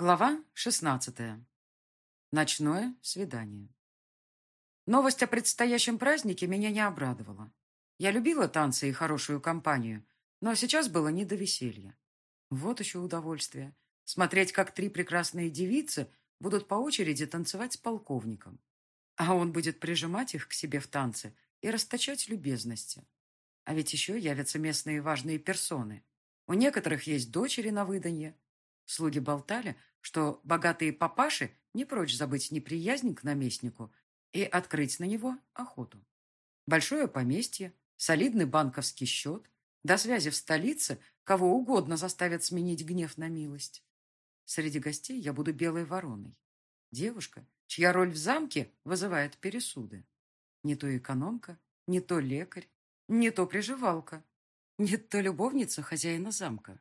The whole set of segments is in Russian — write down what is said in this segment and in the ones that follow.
Глава 16. Ночное свидание. Новость о предстоящем празднике меня не обрадовала. Я любила танцы и хорошую компанию, но сейчас было не до веселья. Вот еще удовольствие. Смотреть, как три прекрасные девицы будут по очереди танцевать с полковником. А он будет прижимать их к себе в танце и расточать любезности. А ведь еще явятся местные важные персоны. У некоторых есть дочери на выданье. Слуги болтали, что богатые папаши не прочь забыть неприязнь к наместнику и открыть на него охоту. Большое поместье, солидный банковский счет, до связи в столице кого угодно заставят сменить гнев на милость. Среди гостей я буду белой вороной. Девушка, чья роль в замке вызывает пересуды. Не то экономка, не то лекарь, не то приживалка, не то любовница хозяина замка.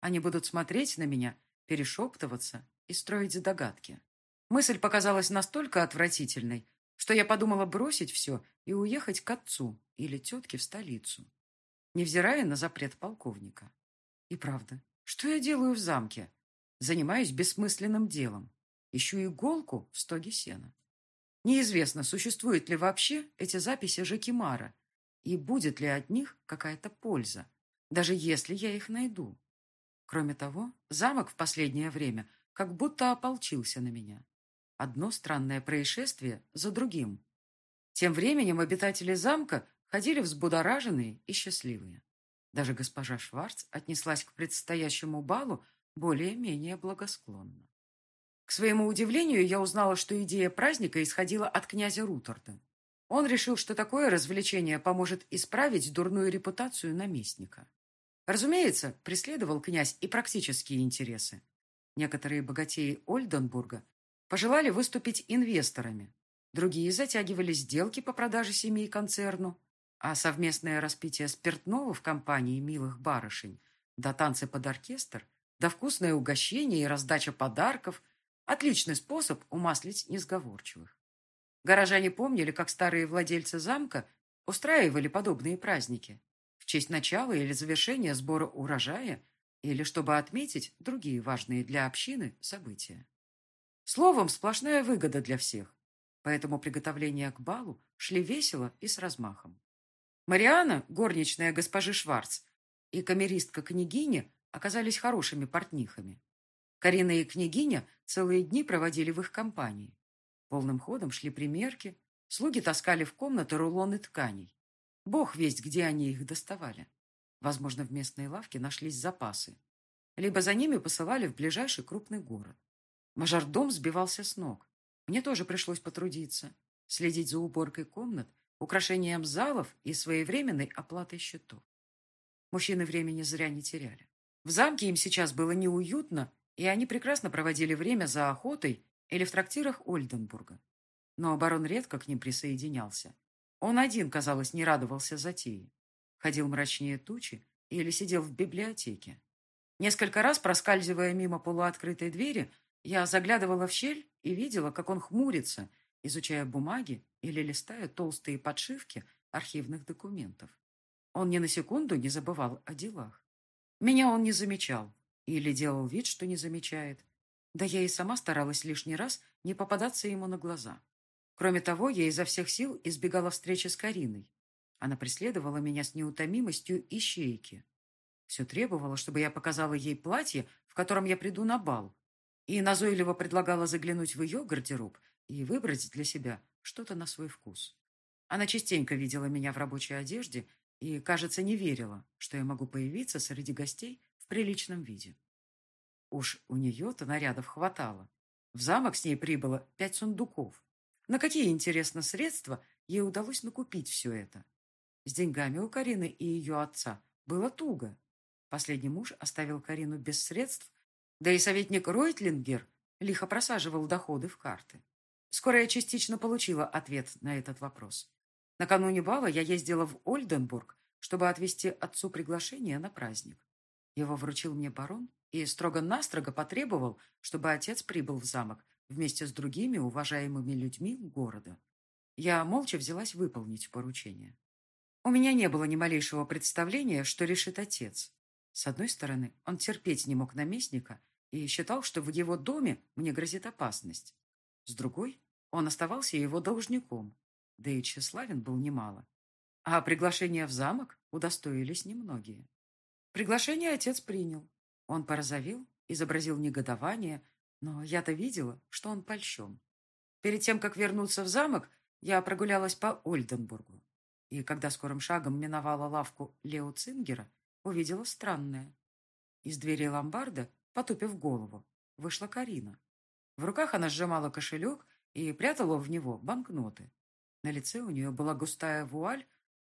Они будут смотреть на меня перешептываться и строить догадки. Мысль показалась настолько отвратительной, что я подумала бросить все и уехать к отцу или тетке в столицу, невзирая на запрет полковника. И правда, что я делаю в замке? Занимаюсь бессмысленным делом. Ищу иголку в стоге сена. Неизвестно, существуют ли вообще эти записи Жакимара, и будет ли от них какая-то польза, даже если я их найду. Кроме того, замок в последнее время как будто ополчился на меня. Одно странное происшествие за другим. Тем временем обитатели замка ходили взбудораженные и счастливые. Даже госпожа Шварц отнеслась к предстоящему балу более-менее благосклонно. К своему удивлению, я узнала, что идея праздника исходила от князя Руторда. Он решил, что такое развлечение поможет исправить дурную репутацию наместника. Разумеется, преследовал князь и практические интересы. Некоторые богатеи Ольденбурга пожелали выступить инвесторами, другие затягивали сделки по продаже семей концерну, а совместное распитие спиртного в компании милых барышень, да танцы под оркестр, да вкусное угощение и раздача подарков – отличный способ умаслить несговорчивых. Горожане помнили, как старые владельцы замка устраивали подобные праздники, честь начала или завершения сбора урожая или чтобы отметить другие важные для общины события. Словом, сплошная выгода для всех, поэтому приготовления к балу шли весело и с размахом. Мариана, горничная госпожи Шварц, и камеристка княгиня оказались хорошими портнихами. Карина и княгиня целые дни проводили в их компании. Полным ходом шли примерки, слуги таскали в комнаты рулоны тканей. Бог весть, где они их доставали. Возможно, в местной лавке нашлись запасы. Либо за ними посылали в ближайший крупный город. Мажордом сбивался с ног. Мне тоже пришлось потрудиться. Следить за уборкой комнат, украшением залов и своевременной оплатой счетов. Мужчины времени зря не теряли. В замке им сейчас было неуютно, и они прекрасно проводили время за охотой или в трактирах Ольденбурга. Но оборон редко к ним присоединялся. Он один, казалось, не радовался затее. Ходил мрачнее тучи или сидел в библиотеке. Несколько раз, проскальзывая мимо полуоткрытой двери, я заглядывала в щель и видела, как он хмурится, изучая бумаги или листая толстые подшивки архивных документов. Он ни на секунду не забывал о делах. Меня он не замечал или делал вид, что не замечает. Да я и сама старалась лишний раз не попадаться ему на глаза. Кроме того, я изо всех сил избегала встречи с Кариной. Она преследовала меня с неутомимостью ищейки. Все требовало, чтобы я показала ей платье, в котором я приду на бал, и назойливо предлагала заглянуть в ее гардероб и выбрать для себя что-то на свой вкус. Она частенько видела меня в рабочей одежде и, кажется, не верила, что я могу появиться среди гостей в приличном виде. Уж у нее-то нарядов хватало. В замок с ней прибыло пять сундуков. На какие, интересно, средства ей удалось накупить все это? С деньгами у Карины и ее отца было туго. Последний муж оставил Карину без средств, да и советник Ройтлингер лихо просаживал доходы в карты. Скоро я частично получила ответ на этот вопрос. Накануне бала я ездила в Ольденбург, чтобы отвезти отцу приглашение на праздник. Его вручил мне барон и строго-настрого потребовал, чтобы отец прибыл в замок вместе с другими уважаемыми людьми города. Я молча взялась выполнить поручение. У меня не было ни малейшего представления, что решит отец. С одной стороны, он терпеть не мог наместника и считал, что в его доме мне грозит опасность. С другой, он оставался его должником, да и тщеславен был немало. А приглашение в замок удостоились немногие. Приглашение отец принял. Он порозовел, изобразил негодование, но я-то видела, что он польщен. Перед тем, как вернуться в замок, я прогулялась по Ольденбургу. И когда скорым шагом миновала лавку Лео Цингера, увидела странное. Из двери ломбарда, потупив голову, вышла Карина. В руках она сжимала кошелек и прятала в него банкноты. На лице у нее была густая вуаль,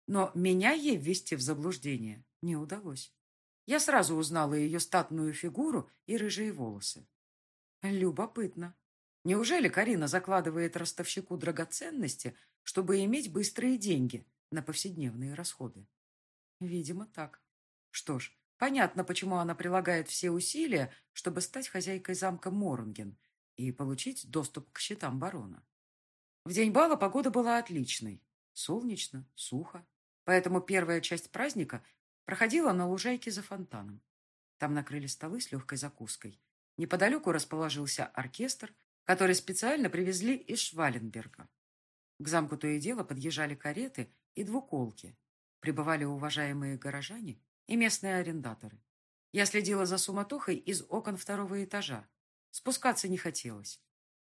но меня ей ввести в заблуждение не удалось. Я сразу узнала ее статную фигуру и рыжие волосы. Любопытно. Неужели Карина закладывает ростовщику драгоценности, чтобы иметь быстрые деньги на повседневные расходы? Видимо, так. Что ж, понятно, почему она прилагает все усилия, чтобы стать хозяйкой замка Моронген и получить доступ к счетам барона. В день бала погода была отличной. Солнечно, сухо. Поэтому первая часть праздника проходила на лужайке за фонтаном. Там накрыли столы с легкой закуской. Неподалеку расположился оркестр, который специально привезли из Шваленберга. К замку то и дело подъезжали кареты и двуколки. Прибывали уважаемые горожане и местные арендаторы. Я следила за суматохой из окон второго этажа. Спускаться не хотелось.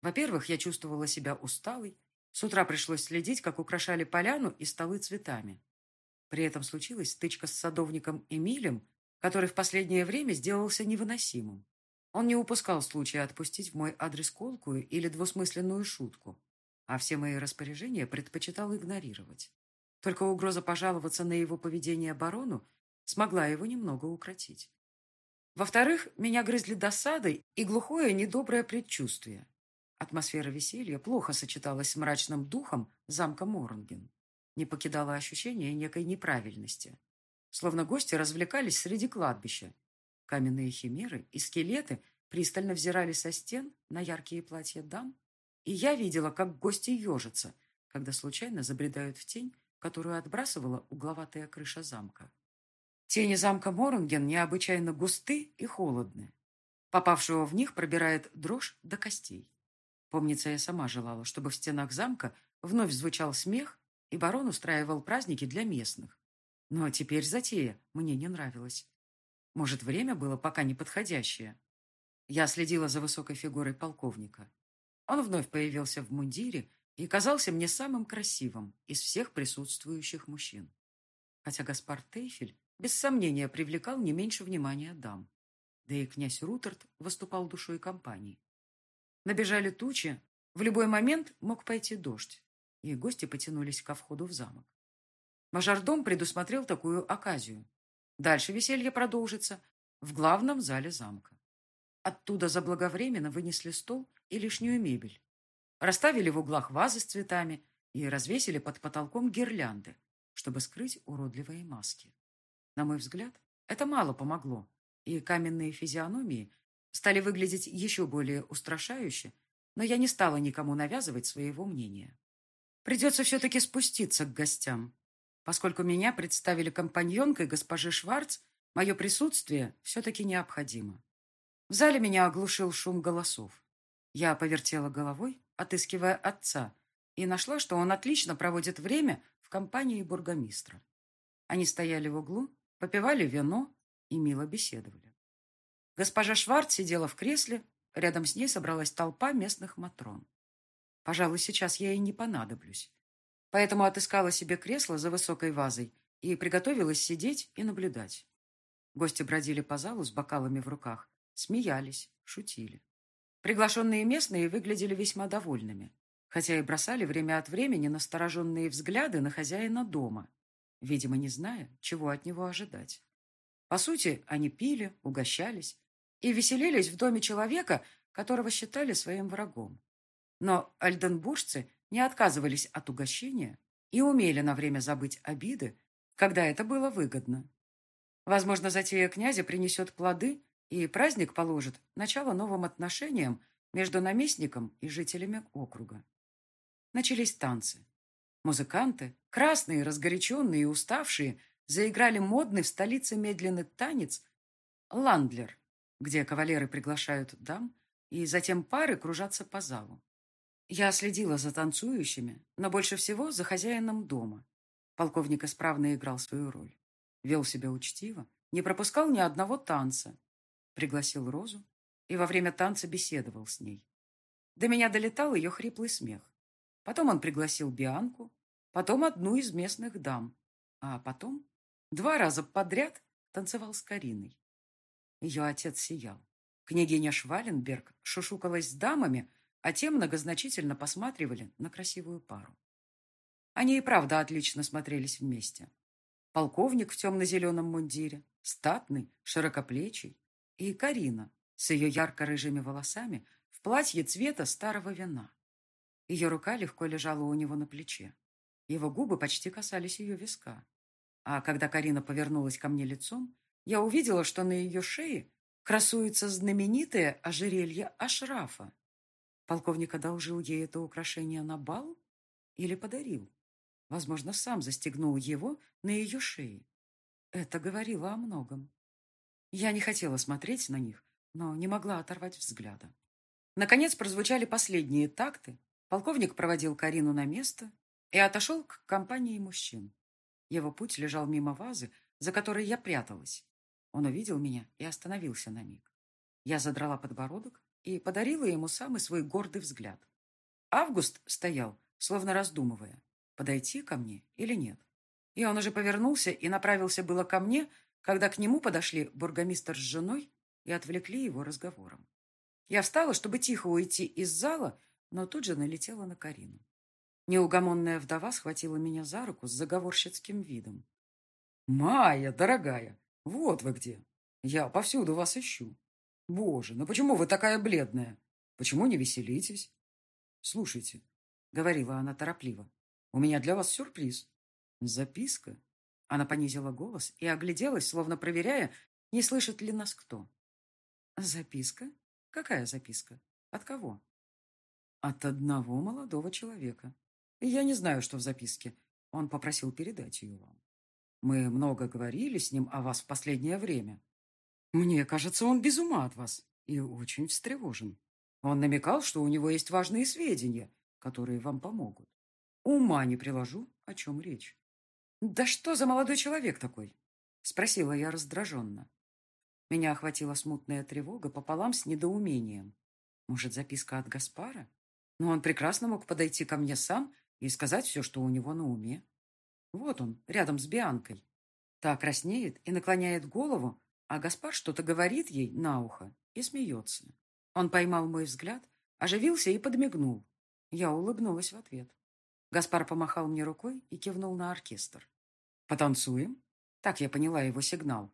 Во-первых, я чувствовала себя усталой. С утра пришлось следить, как украшали поляну и столы цветами. При этом случилась стычка с садовником Эмилем, который в последнее время сделался невыносимым. Он не упускал случая отпустить в мой адрес колкую или двусмысленную шутку, а все мои распоряжения предпочитал игнорировать. Только угроза пожаловаться на его поведение барону смогла его немного укротить. Во-вторых, меня грызли досадой и глухое недоброе предчувствие. Атмосфера веселья плохо сочеталась с мрачным духом замка Моронген. Не покидало ощущение некой неправильности. Словно гости развлекались среди кладбища, Каменные химеры и скелеты пристально взирали со стен на яркие платья дам, и я видела, как гости ежатся, когда случайно забредают в тень, которую отбрасывала угловатая крыша замка. Тени замка Моронген необычайно густы и холодны. Попавшего в них пробирает дрожь до костей. Помнится, я сама желала, чтобы в стенах замка вновь звучал смех, и барон устраивал праздники для местных. Но теперь затея мне не нравилась. Может, время было пока неподходящее. Я следила за высокой фигурой полковника. Он вновь появился в мундире и казался мне самым красивым из всех присутствующих мужчин. Хотя Гаспар Тейфель без сомнения привлекал не меньше внимания дам. Да и князь Рутерт выступал душой компании. Набежали тучи, в любой момент мог пойти дождь, и гости потянулись ко входу в замок. Мажордом предусмотрел такую оказию Дальше веселье продолжится в главном зале замка. Оттуда заблаговременно вынесли стол и лишнюю мебель. Расставили в углах вазы с цветами и развесили под потолком гирлянды, чтобы скрыть уродливые маски. На мой взгляд, это мало помогло, и каменные физиономии стали выглядеть еще более устрашающе, но я не стала никому навязывать своего мнения. Придется все-таки спуститься к гостям, Поскольку меня представили компаньонкой госпожи Шварц, мое присутствие все-таки необходимо. В зале меня оглушил шум голосов. Я повертела головой, отыскивая отца, и нашла, что он отлично проводит время в компании бургомистра. Они стояли в углу, попивали вино и мило беседовали. Госпожа Шварц сидела в кресле, рядом с ней собралась толпа местных матрон. Пожалуй, сейчас я ей не понадоблюсь поэтому отыскала себе кресло за высокой вазой и приготовилась сидеть и наблюдать. Гости бродили по залу с бокалами в руках, смеялись, шутили. Приглашенные местные выглядели весьма довольными, хотя и бросали время от времени настороженные взгляды на хозяина дома, видимо, не зная, чего от него ожидать. По сути, они пили, угощались и веселились в доме человека, которого считали своим врагом. Но альденбуржцы не отказывались от угощения и умели на время забыть обиды, когда это было выгодно. Возможно, затея князя принесет плоды, и праздник положит начало новым отношениям между наместником и жителями округа. Начались танцы. Музыканты, красные, разгоряченные и уставшие, заиграли модный в столице медленный танец «Ландлер». где кавалеры приглашают дам, и затем пары кружатся по залу. Я следила за танцующими, но больше всего за хозяином дома. Полковник исправно играл свою роль. Вел себя учтиво, не пропускал ни одного танца. Пригласил Розу и во время танца беседовал с ней. До меня долетал ее хриплый смех. Потом он пригласил Бианку, потом одну из местных дам, а потом два раза подряд танцевал с Кариной. Ее отец сиял. Княгиня Шваленберг шушукалась с дамами, а те многозначительно посматривали на красивую пару. Они и правда отлично смотрелись вместе. Полковник в темно-зеленом мундире, статный, широкоплечий, и Карина с ее ярко-рыжими волосами в платье цвета старого вина. Ее рука легко лежала у него на плече. Его губы почти касались ее виска. А когда Карина повернулась ко мне лицом, я увидела, что на ее шее красуется знаменитое ожерелье Ашрафа. Полковник одолжил ей это украшение на бал или подарил? Возможно, сам застегнул его на ее шее. Это говорило о многом. Я не хотела смотреть на них, но не могла оторвать взгляда. Наконец прозвучали последние такты. Полковник проводил Карину на место и отошел к компании мужчин. Его путь лежал мимо вазы, за которой я пряталась. Он увидел меня и остановился на миг. Я задрала подбородок и подарила ему самый свой гордый взгляд. Август стоял, словно раздумывая, подойти ко мне или нет. И он уже повернулся и направился было ко мне, когда к нему подошли бургомистр с женой и отвлекли его разговором. Я встала, чтобы тихо уйти из зала, но тут же налетела на Карину. Неугомонная вдова схватила меня за руку с заговорщицким видом. «Майя, дорогая, вот вы где. Я повсюду вас ищу. Боже, ну почему вы такая бледная? Почему не веселитесь? Слушайте, говорила она торопливо, у меня для вас сюрприз. Записка. Она понизила голос и огляделась, словно проверяя, не слышит ли нас кто. Записка? Какая записка? От кого? От одного молодого человека. Я не знаю, что в записке. Он попросил передать ее вам. Мы много говорили с ним о вас в последнее время. Мне кажется, он без ума от вас и очень встревожен. Он намекал, что у него есть важные сведения, которые вам помогут. Ума не приложу, о чем речь. «Да что за молодой человек такой?» — спросила я раздраженно. Меня охватила смутная тревога пополам с недоумением. Может, записка от Гаспара? Но он прекрасно мог подойти ко мне сам и сказать все, что у него на уме. Вот он, рядом с Бианкой. Та краснеет и наклоняет голову, а Гаспар что-то говорит ей на ухо и смеется. Он поймал мой взгляд, оживился и подмигнул. Я улыбнулась в ответ. Гаспар помахал мне рукой и кивнул на оркестр. «Потанцуем?» Так я поняла его сигнал.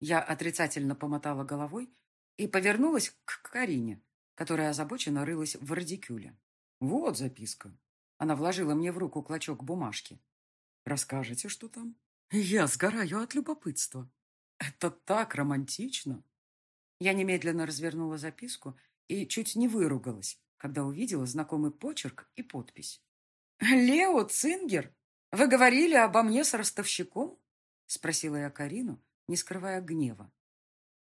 Я отрицательно помотала головой и повернулась к Карине, которая озабоченно рылась в радикюле. «Вот записка». Она вложила мне в руку клочок бумажки. Расскажете, что там? Я сгораю от любопытства. Это так романтично. Я немедленно развернула записку и чуть не выругалась, когда увидела знакомый почерк и подпись. «Лео Цингер, вы говорили обо мне с ростовщиком?» Спросила я Карину, не скрывая гнева.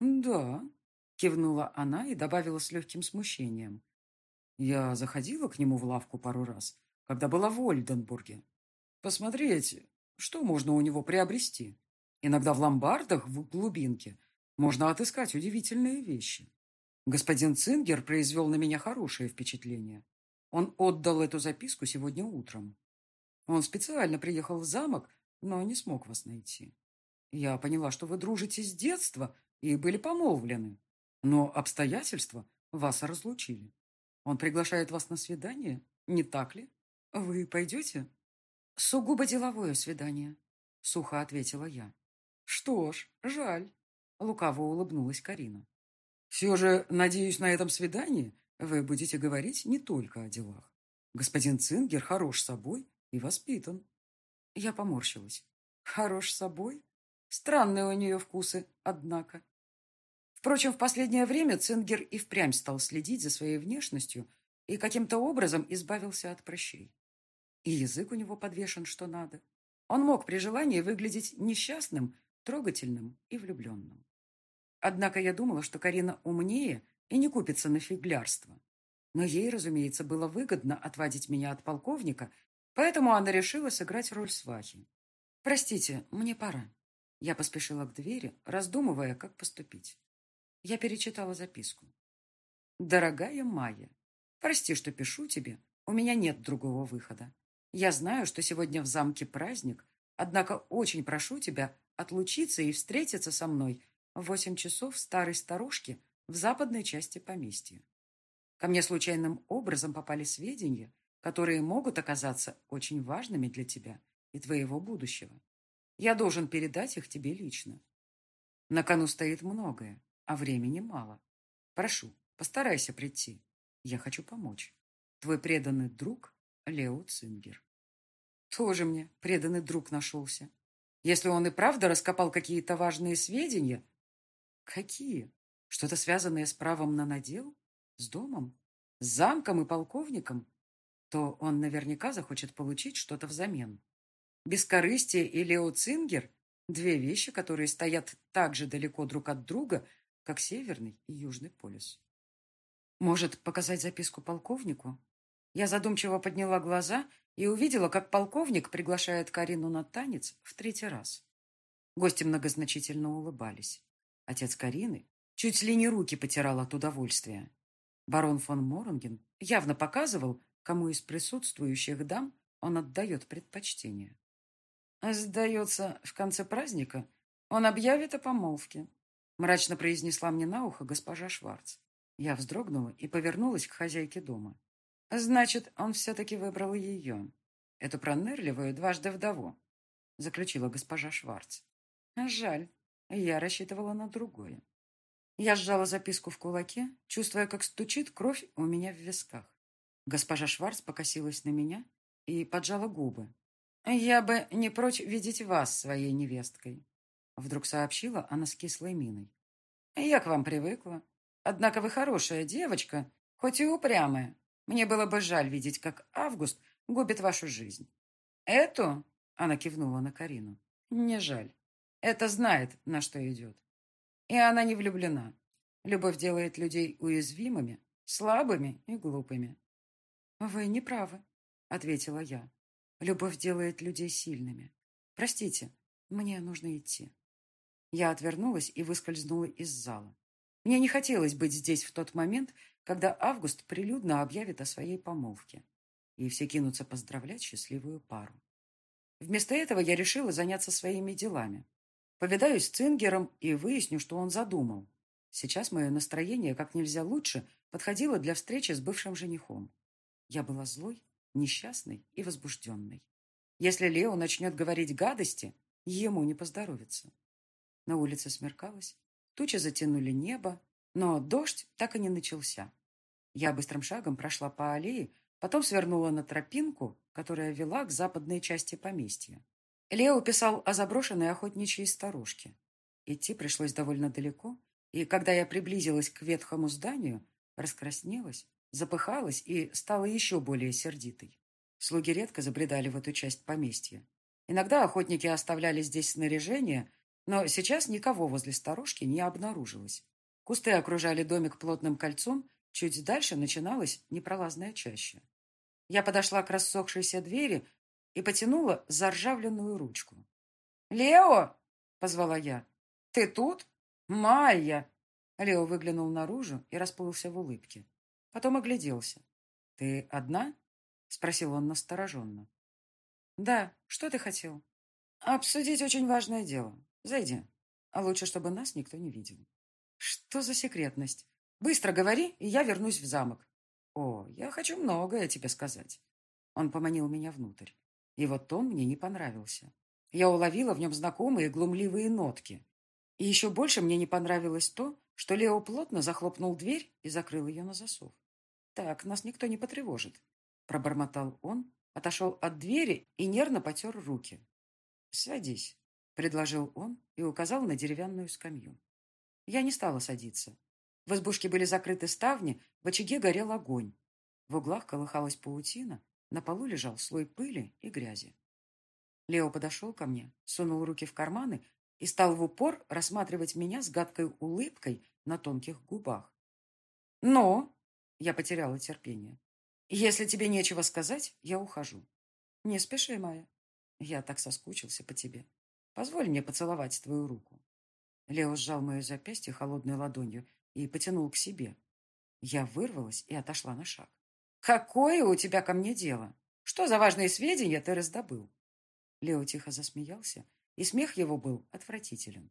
«Да», — кивнула она и добавила с легким смущением. «Я заходила к нему в лавку пару раз, когда была в Ольденбурге. Посмотреть, что можно у него приобрести. Иногда в ломбардах в глубинке можно отыскать удивительные вещи. Господин Цингер произвел на меня хорошее впечатление. Он отдал эту записку сегодня утром. Он специально приехал в замок, но не смог вас найти. Я поняла, что вы дружите с детства и были помолвлены, но обстоятельства вас разлучили. Он приглашает вас на свидание, не так ли? Вы пойдете? «Сугубо деловое свидание», — сухо ответила я. «Что ж, жаль», — лукаво улыбнулась Карина. «Все же, надеюсь, на этом свидании вы будете говорить не только о делах. Господин Цингер хорош собой и воспитан». Я поморщилась. «Хорош собой? Странные у нее вкусы, однако». Впрочем, в последнее время Цингер и впрямь стал следить за своей внешностью и каким-то образом избавился от прыщей. И язык у него подвешен что надо. Он мог при желании выглядеть несчастным, трогательным и влюбленным. Однако я думала, что Карина умнее и не купится на фиглярство. Но ей, разумеется, было выгодно отводить меня от полковника, поэтому она решила сыграть роль свахи. «Простите, мне пора». Я поспешила к двери, раздумывая, как поступить. Я перечитала записку. «Дорогая Майя, прости, что пишу тебе. У меня нет другого выхода. Я знаю, что сегодня в замке праздник, однако очень прошу тебя отлучиться и встретиться со мной в восемь часов старой старушке в западной части поместья. Ко мне случайным образом попали сведения, которые могут оказаться очень важными для тебя и твоего будущего. Я должен передать их тебе лично. На кону стоит многое, а времени мало. Прошу, постарайся прийти. Я хочу помочь. Твой преданный друг Лео Цингер. Тоже мне преданный друг нашелся. Если он и правда раскопал какие-то важные сведения... Какие? Что-то связанное с правом на надел? С домом? С замком и полковником? То он наверняка захочет получить что-то взамен. Бескорыстие и Лео Цингер – две вещи, которые стоят так же далеко друг от друга, как Северный и Южный полюс. Может, показать записку полковнику? Я задумчиво подняла глаза и увидела, как полковник приглашает Карину на танец в третий раз. Гости многозначительно улыбались. Отец Карины чуть ли не руки потирал от удовольствия. Барон фон Моронген явно показывал, кому из присутствующих дам он отдает предпочтение. «Сдается, в конце праздника он объявит о помолвке», мрачно произнесла мне на ухо госпожа Шварц. Я вздрогнула и повернулась к хозяйке дома. Значит, он все-таки выбрал ее, эту пронырливую дважды вдову, заключила госпожа Шварц. Жаль, я рассчитывала на другое. Я сжала записку в кулаке, чувствуя, как стучит кровь у меня в висках. Госпожа Шварц покосилась на меня и поджала губы. «Я бы не прочь видеть вас своей невесткой», вдруг сообщила она с кислой миной. «Я к вам привыкла. Однако вы хорошая девочка, хоть и упрямая. Мне было бы жаль видеть, как Август губит вашу жизнь. Эту, она кивнула на Карину, не жаль. Это знает, на что идет. И она не влюблена. Любовь делает людей уязвимыми, слабыми и глупыми. Вы не правы, ответила я. Любовь делает людей сильными. Простите, мне нужно идти. Я отвернулась и выскользнула из зала. Мне не хотелось быть здесь в тот момент, когда Август прилюдно объявит о своей помолвке, и все кинутся поздравлять счастливую пару. Вместо этого я решила заняться своими делами. Повидаюсь с Цингером и выясню, что он задумал. Сейчас мое настроение как нельзя лучше подходило для встречи с бывшим женихом. Я была злой, несчастной и возбужденной. Если Лео начнет говорить гадости, ему не поздоровится. На улице смеркалось, Тучи затянули небо, но дождь так и не начался. Я быстрым шагом прошла по аллее, потом свернула на тропинку, которая вела к западной части поместья. Лео писал о заброшенной охотничьей старушке. Идти пришлось довольно далеко, и когда я приблизилась к ветхому зданию, раскраснелась, запыхалась и стала еще более сердитой. Слуги редко забредали в эту часть поместья. Иногда охотники оставляли здесь снаряжение, но сейчас никого возле сторожки не обнаружилось. Кусты окружали домик плотным кольцом, чуть дальше начиналась непролазная чаща. Я подошла к рассохшейся двери и потянула заржавленную ручку. «Лео!» — позвала я. «Ты тут? Майя!» Лео выглянул наружу и расплылся в улыбке. Потом огляделся. «Ты одна?» — спросил он настороженно. «Да, что ты хотел?» «Обсудить очень важное дело. Зайди. А лучше, чтобы нас никто не видел. Что за секретность? Быстро говори, и я вернусь в замок. О, я хочу многое тебе сказать. Он поманил меня внутрь. И вот он мне не понравился. Я уловила в нем знакомые глумливые нотки. И еще больше мне не понравилось то, что Лео плотно захлопнул дверь и закрыл ее на засов. «Так, нас никто не потревожит», — пробормотал он, отошел от двери и нервно потер руки. «Садись». — предложил он и указал на деревянную скамью. Я не стала садиться. В избушке были закрыты ставни, в очаге горел огонь. В углах колыхалась паутина, на полу лежал слой пыли и грязи. Лео подошел ко мне, сунул руки в карманы и стал в упор рассматривать меня с гадкой улыбкой на тонких губах. «Но!» — я потеряла терпение. «Если тебе нечего сказать, я ухожу». «Не спеши, Майя. Я так соскучился по тебе. Позволь мне поцеловать твою руку». Лео сжал мое запястье холодной ладонью и потянул к себе. Я вырвалась и отошла на шаг. «Какое у тебя ко мне дело? Что за важные сведения ты раздобыл?» Лео тихо засмеялся, и смех его был отвратителен.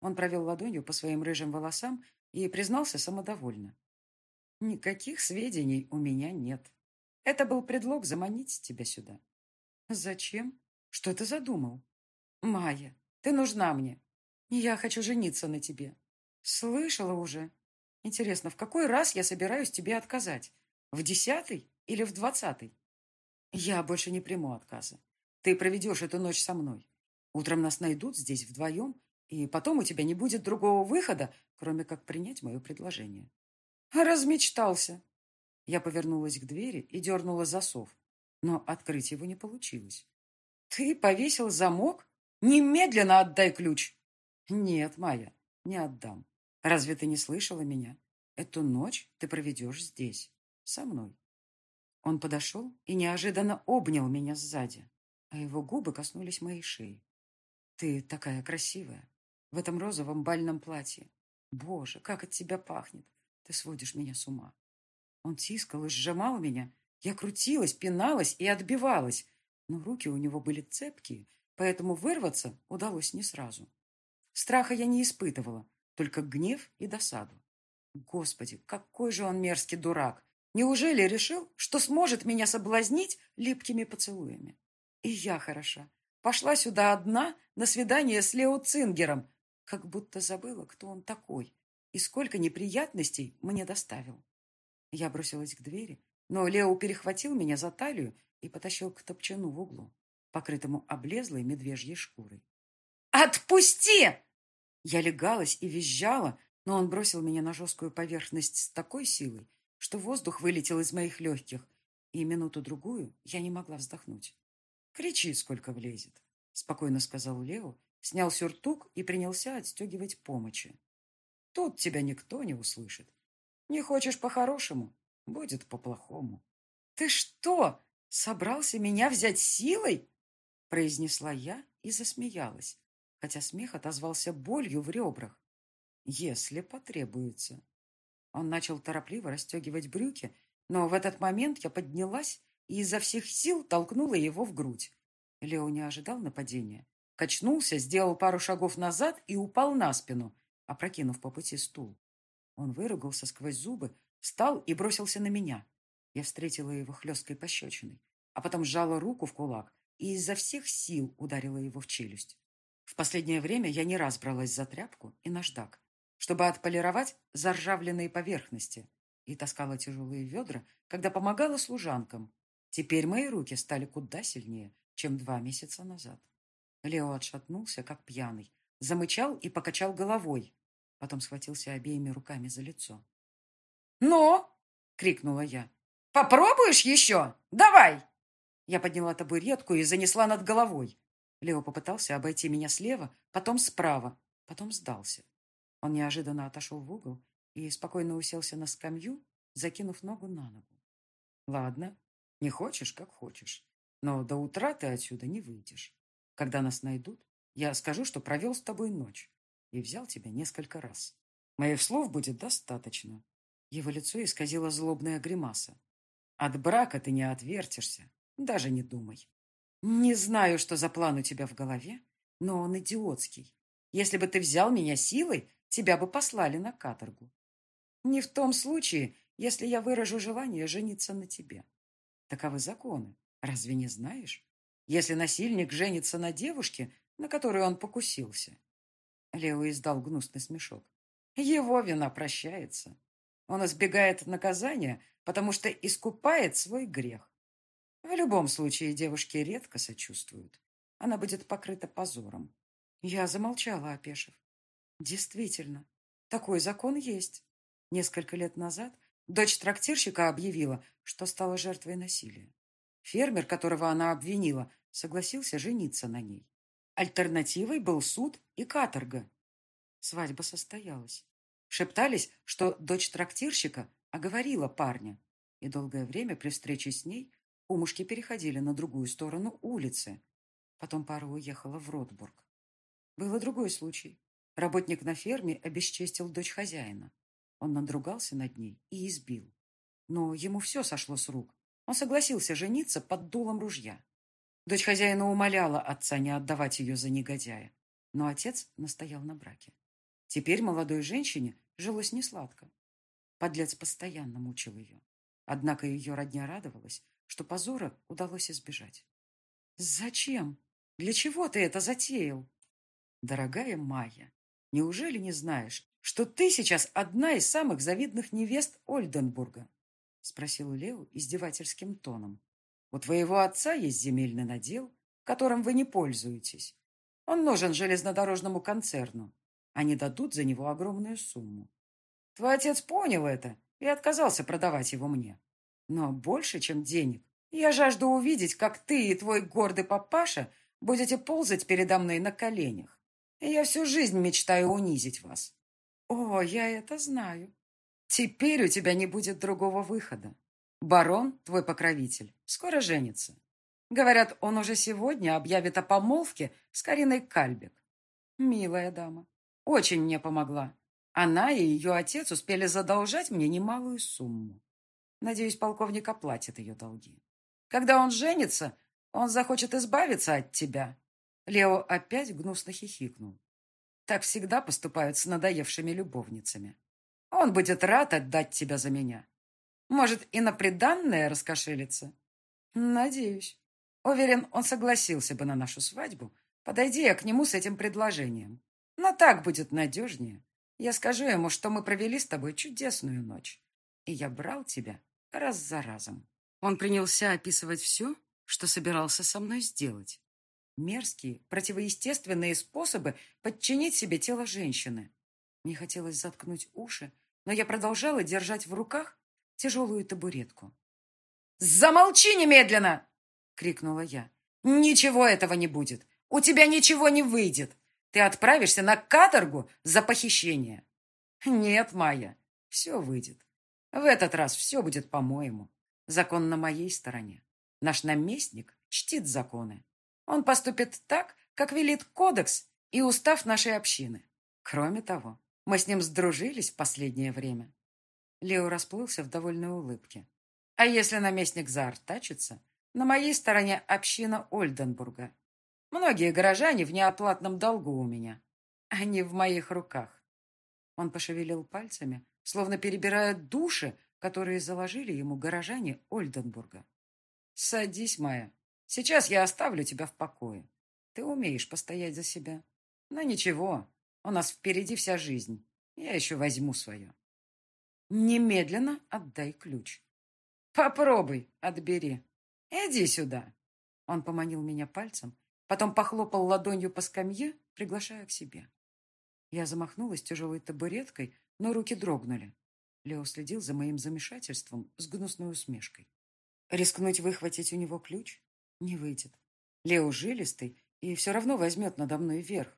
Он провел ладонью по своим рыжим волосам и признался самодовольно. «Никаких сведений у меня нет. Это был предлог заманить тебя сюда». «Зачем? Что ты задумал?» «Майя, ты нужна мне. Я хочу жениться на тебе». «Слышала уже. Интересно, в какой раз я собираюсь тебе отказать? В десятый или в двадцатый?» «Я больше не приму отказа. Ты проведешь эту ночь со мной. Утром нас найдут здесь вдвоем, и потом у тебя не будет другого выхода, кроме как принять мое предложение. Размечтался. Я повернулась к двери и дернула засов, но открыть его не получилось. Ты повесил замок? Немедленно отдай ключ. Нет, Майя, не отдам. Разве ты не слышала меня? Эту ночь ты проведешь здесь, со мной. Он подошел и неожиданно обнял меня сзади, а его губы коснулись моей шеи. Ты такая красивая. В этом розовом бальном платье. Боже, как от тебя пахнет. Ты сводишь меня с ума. Он тискал и сжимал меня. Я крутилась, пиналась и отбивалась. Но руки у него были цепкие, поэтому вырваться удалось не сразу. Страха я не испытывала, только гнев и досаду. Господи, какой же он мерзкий дурак! Неужели решил, что сможет меня соблазнить липкими поцелуями? И я хороша, Пошла сюда одна на свидание с Лео Цингером, как будто забыла, кто он такой и сколько неприятностей мне доставил. Я бросилась к двери, но Лео перехватил меня за талию и потащил к топчану в углу, покрытому облезлой медвежьей шкурой. «Отпусти!» Я легалась и визжала, но он бросил меня на жесткую поверхность с такой силой, что воздух вылетел из моих легких, и минуту-другую я не могла вздохнуть. «Кричи, сколько влезет», — спокойно сказал Лео, снял сюртук и принялся отстегивать помощи. «Тут тебя никто не услышит. Не хочешь по-хорошему, будет по-плохому». «Ты что, собрался меня взять силой?» Произнесла я и засмеялась, хотя смех отозвался болью в ребрах. «Если потребуется». Он начал торопливо расстегивать брюки, но в этот момент я поднялась и изо всех сил толкнула его в грудь. Лео не ожидал нападения. Качнулся, сделал пару шагов назад и упал на спину, опрокинув по пути стул. Он выругался сквозь зубы, встал и бросился на меня. Я встретила его хлесткой пощечиной, а потом сжала руку в кулак и изо всех сил ударила его в челюсть. В последнее время я не раз бралась за тряпку и наждак, чтобы отполировать заржавленные поверхности, и таскала тяжелые ведра, когда помогала служанкам, Теперь мои руки стали куда сильнее, чем два месяца назад. Лео отшатнулся, как пьяный, замычал и покачал головой. Потом схватился обеими руками за лицо. «Но!» — крикнула я. «Попробуешь еще? Давай!» Я подняла табуретку и занесла над головой. Лео попытался обойти меня слева, потом справа, потом сдался. Он неожиданно отошел в угол и спокойно уселся на скамью, закинув ногу на ногу. «Ладно, не хочешь, как хочешь. Но до утра ты отсюда не выйдешь. Когда нас найдут, я скажу, что провел с тобой ночь и взял тебя несколько раз. Моих слов будет достаточно. Его лицо исказило злобная гримаса. От брака ты не отвертишься, даже не думай. Не знаю, что за план у тебя в голове, но он идиотский. Если бы ты взял меня силой, тебя бы послали на каторгу. Не в том случае, если я выражу желание жениться на тебе. Таковы законы. Разве не знаешь? Если насильник женится на девушке, на которую он покусился. Лео издал гнусный смешок. Его вина прощается. Он избегает наказания, потому что искупает свой грех. В любом случае девушки редко сочувствуют. Она будет покрыта позором. Я замолчала, опешив. Действительно, такой закон есть. Несколько лет назад Дочь трактирщика объявила, что стала жертвой насилия. Фермер, которого она обвинила, согласился жениться на ней. Альтернативой был суд и каторга. Свадьба состоялась. Шептались, что дочь трактирщика оговорила парня, и долгое время при встрече с ней умушки переходили на другую сторону улицы. Потом пара уехала в Ротбург. Был и другой случай. Работник на ферме обесчестил дочь хозяина. Он надругался над ней и избил. Но ему все сошло с рук. Он согласился жениться под дулом ружья. Дочь хозяина умоляла отца не отдавать ее за негодяя, но отец настоял на браке. Теперь молодой женщине жилось несладко. Подлец постоянно мучил ее. Однако ее родня радовалась, что позора удалось избежать. «Зачем? Для чего ты это затеял?» «Дорогая Майя, неужели не знаешь, что ты сейчас одна из самых завидных невест Ольденбурга?» спросил Лео издевательским тоном. «У твоего отца есть земельный надел, которым вы не пользуетесь. Он нужен железнодорожному концерну. Они дадут за него огромную сумму. Твой отец понял это и отказался продавать его мне. Но больше, чем денег, я жажду увидеть, как ты и твой гордый папаша будете ползать передо мной на коленях. И я всю жизнь мечтаю унизить вас. О, я это знаю. Теперь у тебя не будет другого выхода. Барон, твой покровитель, скоро женится. Говорят, он уже сегодня объявит о помолвке с Кариной Кальбек. Милая дама, очень мне помогла. Она и ее отец успели задолжать мне немалую сумму. Надеюсь, полковник оплатит ее долги. Когда он женится, он захочет избавиться от тебя. Лео опять гнусно хихикнул. Так всегда поступают с надоевшими любовницами. Он будет рад отдать тебя за меня. Может, и на приданное раскошелиться? Надеюсь. Уверен, он согласился бы на нашу свадьбу, подойди к нему с этим предложением. Но так будет надежнее. Я скажу ему, что мы провели с тобой чудесную ночь. И я брал тебя раз за разом. Он принялся описывать все, что собирался со мной сделать. Мерзкие, противоестественные способы подчинить себе тело женщины. Мне хотелось заткнуть уши, но я продолжала держать в руках тяжелую табуретку. «Замолчи немедленно!» — крикнула я. «Ничего этого не будет. У тебя ничего не выйдет. Ты отправишься на каторгу за похищение. Нет, Майя, все выйдет. В этот раз все будет по-моему. Закон на моей стороне. Наш наместник чтит законы. Он поступит так, как велит кодекс и устав нашей общины. Кроме того, мы с ним сдружились в последнее время. Лео расплылся в довольной улыбке. А если наместник заортачится, на моей стороне община Ольденбурга. Многие горожане в неоплатном долгу у меня. Они в моих руках. Он пошевелил пальцами, словно перебирая души, которые заложили ему горожане Ольденбурга. «Садись, Майя. Сейчас я оставлю тебя в покое. Ты умеешь постоять за себя. Но ничего, у нас впереди вся жизнь. Я еще возьму свое. Немедленно отдай ключ. Попробуй, отбери. Иди сюда. Он поманил меня пальцем, Потом похлопал ладонью по скамье, приглашая к себе. Я замахнулась тяжелой табуреткой, но руки дрогнули. Лео следил за моим замешательством с гнусной усмешкой. Рискнуть выхватить у него ключ? Не выйдет. Лео жилистый и все равно возьмет надо мной верх.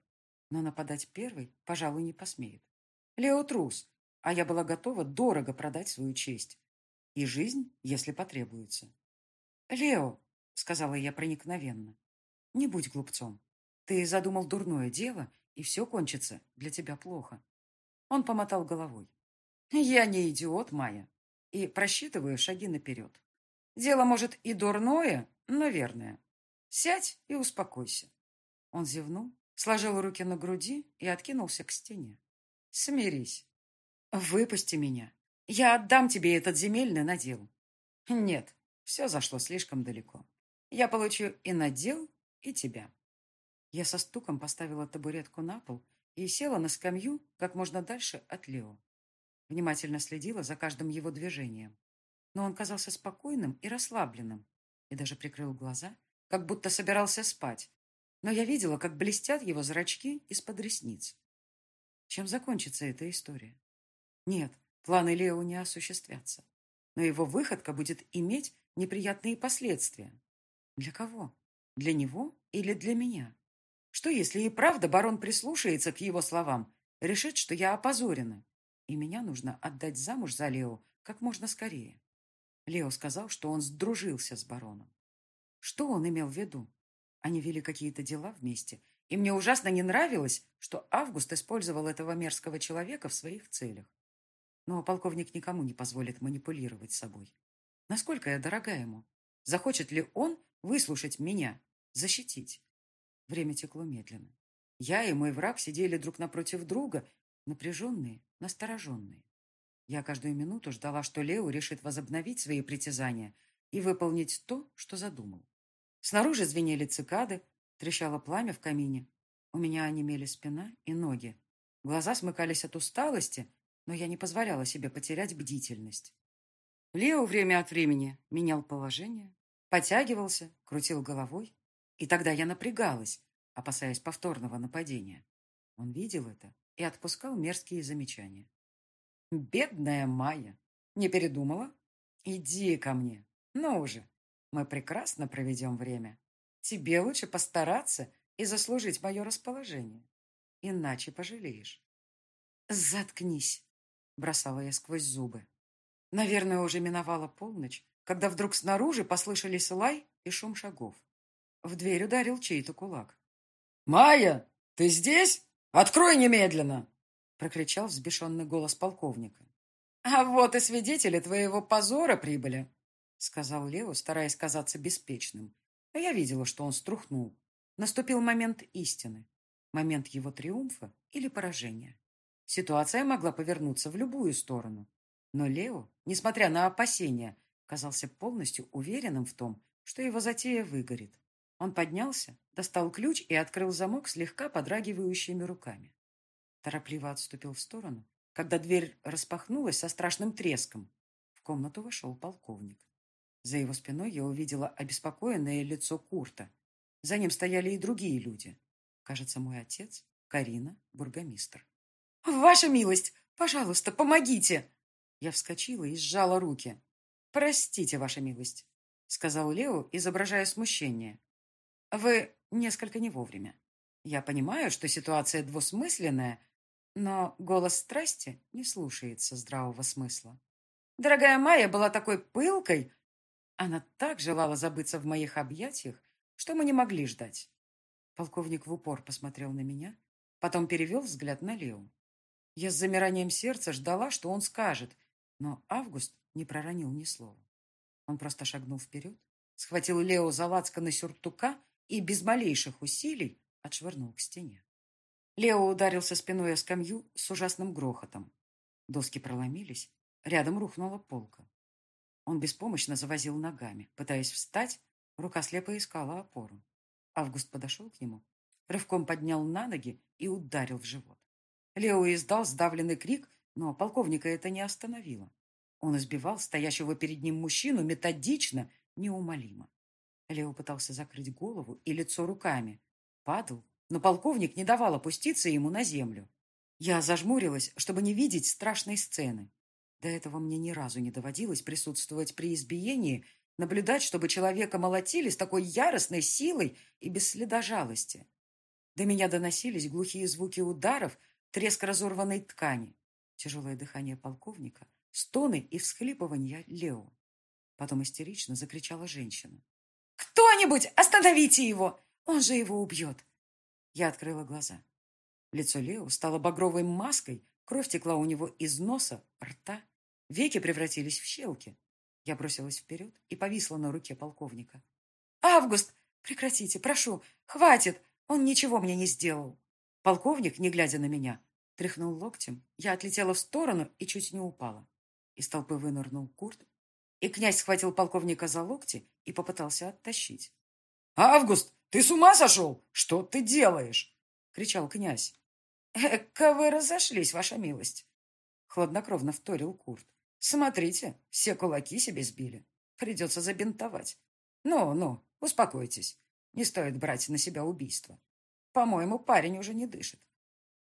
Но нападать первый, пожалуй, не посмеет. Лео трус, а я была готова дорого продать свою честь. И жизнь, если потребуется. «Лео», — сказала я проникновенно, не будь глупцом. Ты задумал дурное дело, и все кончится для тебя плохо. Он помотал головой. Я не идиот, Майя, и просчитываю шаги наперед. Дело, может, и дурное, но верное. Сядь и успокойся. Он зевнул, сложил руки на груди и откинулся к стене. Смирись. Выпусти меня. Я отдам тебе этот земельный надел. Нет, все зашло слишком далеко. Я получу и надел, и тебя. Я со стуком поставила табуретку на пол и села на скамью как можно дальше от Лео. Внимательно следила за каждым его движением. Но он казался спокойным и расслабленным, и даже прикрыл глаза, как будто собирался спать. Но я видела, как блестят его зрачки из-под ресниц. Чем закончится эта история? Нет, планы Лео не осуществятся. Но его выходка будет иметь неприятные последствия. Для кого? Для него или для меня? Что, если и правда барон прислушается к его словам, решит, что я опозорена, и меня нужно отдать замуж за Лео как можно скорее? Лео сказал, что он сдружился с бароном. Что он имел в виду? Они вели какие-то дела вместе, и мне ужасно не нравилось, что Август использовал этого мерзкого человека в своих целях. Но полковник никому не позволит манипулировать собой. Насколько я дорога ему? Захочет ли он выслушать меня, защитить? Время текло медленно. Я и мой враг сидели друг напротив друга, напряженные, настороженные. Я каждую минуту ждала, что Лео решит возобновить свои притязания и выполнить то, что задумал. Снаружи звенели цикады, трещало пламя в камине. У меня онемели спина и ноги. Глаза смыкались от усталости, но я не позволяла себе потерять бдительность. Лео время от времени менял положение, потягивался, крутил головой, и тогда я напрягалась, опасаясь повторного нападения. Он видел это и отпускал мерзкие замечания. «Бедная Майя! Не передумала? Иди ко мне. Ну уже, мы прекрасно проведем время. Тебе лучше постараться и заслужить мое расположение. Иначе пожалеешь». «Заткнись!» бросала я сквозь зубы. Наверное, уже миновала полночь, когда вдруг снаружи послышались лай и шум шагов. В дверь ударил чей-то кулак. «Майя, ты здесь? Открой немедленно!» прокричал взбешенный голос полковника. «А вот и свидетели твоего позора прибыли», сказал Лео, стараясь казаться беспечным. А я видела, что он струхнул. Наступил момент истины, момент его триумфа или поражения. Ситуация могла повернуться в любую сторону. Но Лео, несмотря на опасения, казался полностью уверенным в том, что его затея выгорит. Он поднялся, достал ключ и открыл замок слегка подрагивающими руками. Торопливо отступил в сторону, когда дверь распахнулась со страшным треском. В комнату вошел полковник. За его спиной я увидела обеспокоенное лицо Курта. За ним стояли и другие люди. Кажется, мой отец, Карина, бургомистр. «Ваша милость, пожалуйста, помогите!» Я вскочила и сжала руки. «Простите, ваша милость», — сказал Лео, изображая смущение. «Вы несколько не вовремя. Я понимаю, что ситуация двусмысленная, но голос страсти не слушается здравого смысла. Дорогая Майя была такой пылкой. Она так желала забыться в моих объятиях, что мы не могли ждать. Полковник в упор посмотрел на меня, потом перевел взгляд на Лео. Я с замиранием сердца ждала, что он скажет, но Август не проронил ни слова. Он просто шагнул вперед, схватил Лео за лацканы сюртука и без малейших усилий отшвырнул к стене. Лео ударился спиной о скамью с ужасным грохотом. Доски проломились, рядом рухнула полка. Он беспомощно завозил ногами, пытаясь встать, рука слепо искала опору. Август подошел к нему, рывком поднял на ноги и ударил в живот. Лео издал сдавленный крик, но полковника это не остановило. Он избивал стоящего перед ним мужчину методично, неумолимо. Лео пытался закрыть голову и лицо руками. Падал, но полковник не давал опуститься ему на землю. Я зажмурилась, чтобы не видеть страшной сцены. До этого мне ни разу не доводилось присутствовать при избиении, наблюдать, чтобы человека молотили с такой яростной силой и без следа жалости. До меня доносились глухие звуки ударов, треск разорванной ткани, тяжелое дыхание полковника, стоны и всхлипывания Лео. Потом истерично закричала женщина. «Кто-нибудь, остановите его! Он же его убьет!» Я открыла глаза. Лицо Лео стало багровой маской, кровь текла у него из носа, рта. Веки превратились в щелки. Я бросилась вперед и повисла на руке полковника. «Август! Прекратите, прошу! Хватит! Он ничего мне не сделал!» Полковник, не глядя на меня, Тряхнул локтем. Я отлетела в сторону и чуть не упала. Из толпы вынырнул Курт, и князь схватил полковника за локти и попытался оттащить. «Август, ты с ума сошел? Что ты делаешь?» — кричал князь. «Эка вы разошлись, ваша милость!» Хладнокровно вторил Курт. «Смотрите, все кулаки себе сбили. Придется забинтовать. Ну-ну, успокойтесь. Не стоит брать на себя убийство. По-моему, парень уже не дышит.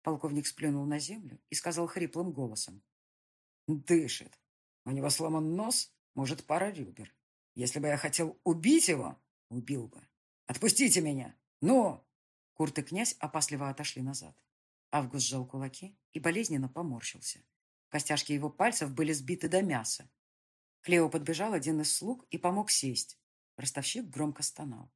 Полковник сплюнул на землю и сказал хриплым голосом. «Дышит. У него сломан нос, может, пара ребер. Если бы я хотел убить его, убил бы. Отпустите меня! Ну!» Курт и князь опасливо отошли назад. Август сжал кулаки и болезненно поморщился. Костяшки его пальцев были сбиты до мяса. Клео подбежал один из слуг и помог сесть. Ростовщик громко стонал.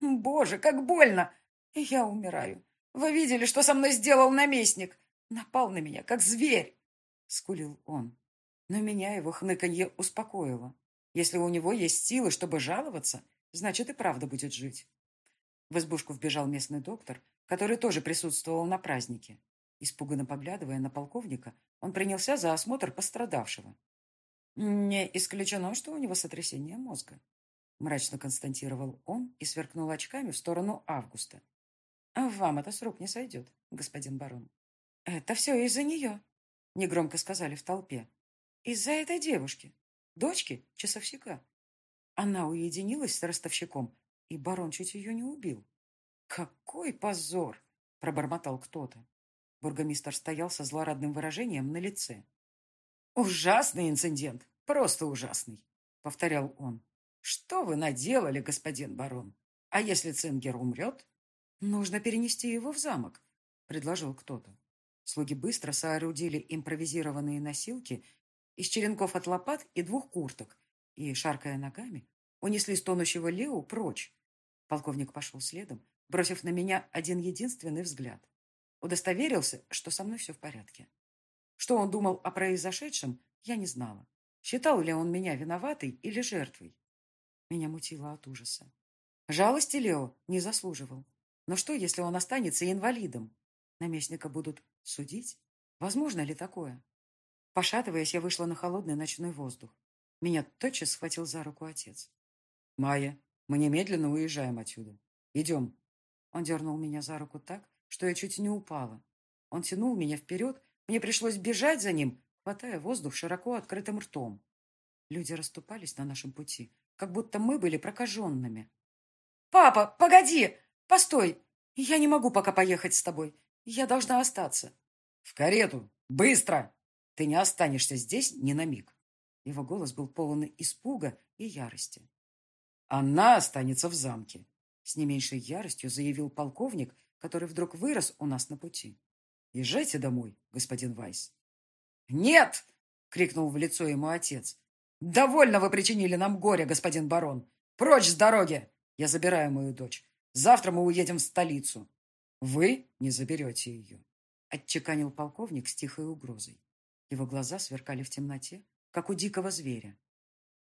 «Боже, как больно! Я умираю. Вы видели, что со мной сделал наместник? Напал на меня, как зверь!» Скулил он. Но меня его хныканье успокоило. Если у него есть силы, чтобы жаловаться, значит и правда будет жить. В избушку вбежал местный доктор, который тоже присутствовал на празднике. Испуганно поглядывая на полковника, он принялся за осмотр пострадавшего. «Не исключено, что у него сотрясение мозга», — мрачно констатировал он и сверкнул очками в сторону Августа. «А вам это с рук не сойдет, господин барон». «Это все из-за нее», — негромко сказали в толпе. «Из-за этой девушки, дочки часовщика. Она уединилась с ростовщиком, и барон чуть ее не убил». «Какой позор!» — пробормотал кто-то. Бургомистр стоял со злорадным выражением на лице. «Ужасный инцидент, просто ужасный», — повторял он. «Что вы наделали, господин барон? А если Цингер умрет?» «Нужно перенести его в замок», — предложил кто-то. Слуги быстро соорудили импровизированные носилки из черенков от лопат и двух курток и, шаркая ногами, унесли стонущего Лео прочь. Полковник пошел следом, бросив на меня один единственный взгляд. Удостоверился, что со мной все в порядке. Что он думал о произошедшем, я не знала. Считал ли он меня виноватой или жертвой? Меня мутило от ужаса. Жалости Лео не заслуживал. Но что, если он останется инвалидом? Наместника будут судить? Возможно ли такое? Пошатываясь, я вышла на холодный ночной воздух. Меня тотчас схватил за руку отец. «Майя, мы немедленно уезжаем отсюда. Идем». Он дернул меня за руку так, что я чуть не упала. Он тянул меня вперед, мне пришлось бежать за ним, хватая воздух широко открытым ртом. Люди расступались на нашем пути, как будто мы были прокаженными. «Папа, погоди! Постой! Я не могу пока поехать с тобой. Я должна остаться». «В карету! Быстро! Ты не останешься здесь ни на миг!» Его голос был полон испуга и ярости. «Она останется в замке с не меньшей яростью заявил полковник, который вдруг вырос у нас на пути. «Езжайте домой, господин Вайс». «Нет!» — крикнул в лицо ему отец. «Довольно вы причинили нам горе, господин барон! Прочь с дороги! Я забираю мою дочь. Завтра мы уедем в столицу. Вы не заберете ее!» — отчеканил полковник с тихой угрозой. Его глаза сверкали в темноте, как у дикого зверя.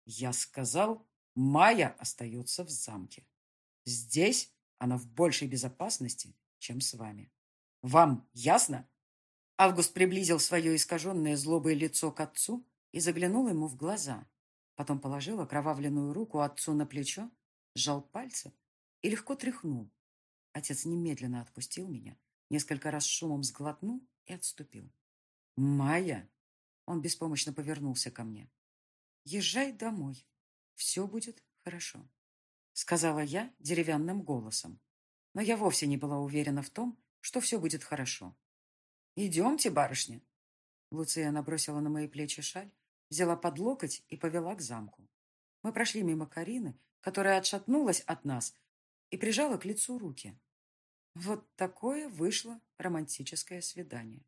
«Я сказал, Майя остается в замке». Здесь она в большей безопасности, чем с вами. Вам ясно? Август приблизил свое искаженное злобое лицо к отцу и заглянул ему в глаза. Потом положил окровавленную руку отцу на плечо, сжал пальцы и легко тряхнул. Отец немедленно отпустил меня, несколько раз шумом сглотнул и отступил. «Майя!» Он беспомощно повернулся ко мне. «Езжай домой. Все будет хорошо» сказала я деревянным голосом. Но я вовсе не была уверена в том, что все будет хорошо. «Идемте, барышня!» Луция набросила на мои плечи шаль, взяла под локоть и повела к замку. Мы прошли мимо Карины, которая отшатнулась от нас и прижала к лицу руки. Вот такое вышло романтическое свидание,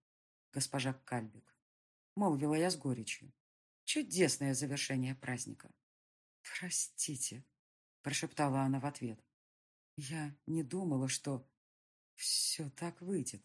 госпожа Кальбик. Молвила я с горечью. Чудесное завершение праздника. Простите, прошептала она в ответ. Я не думала, что все так выйдет.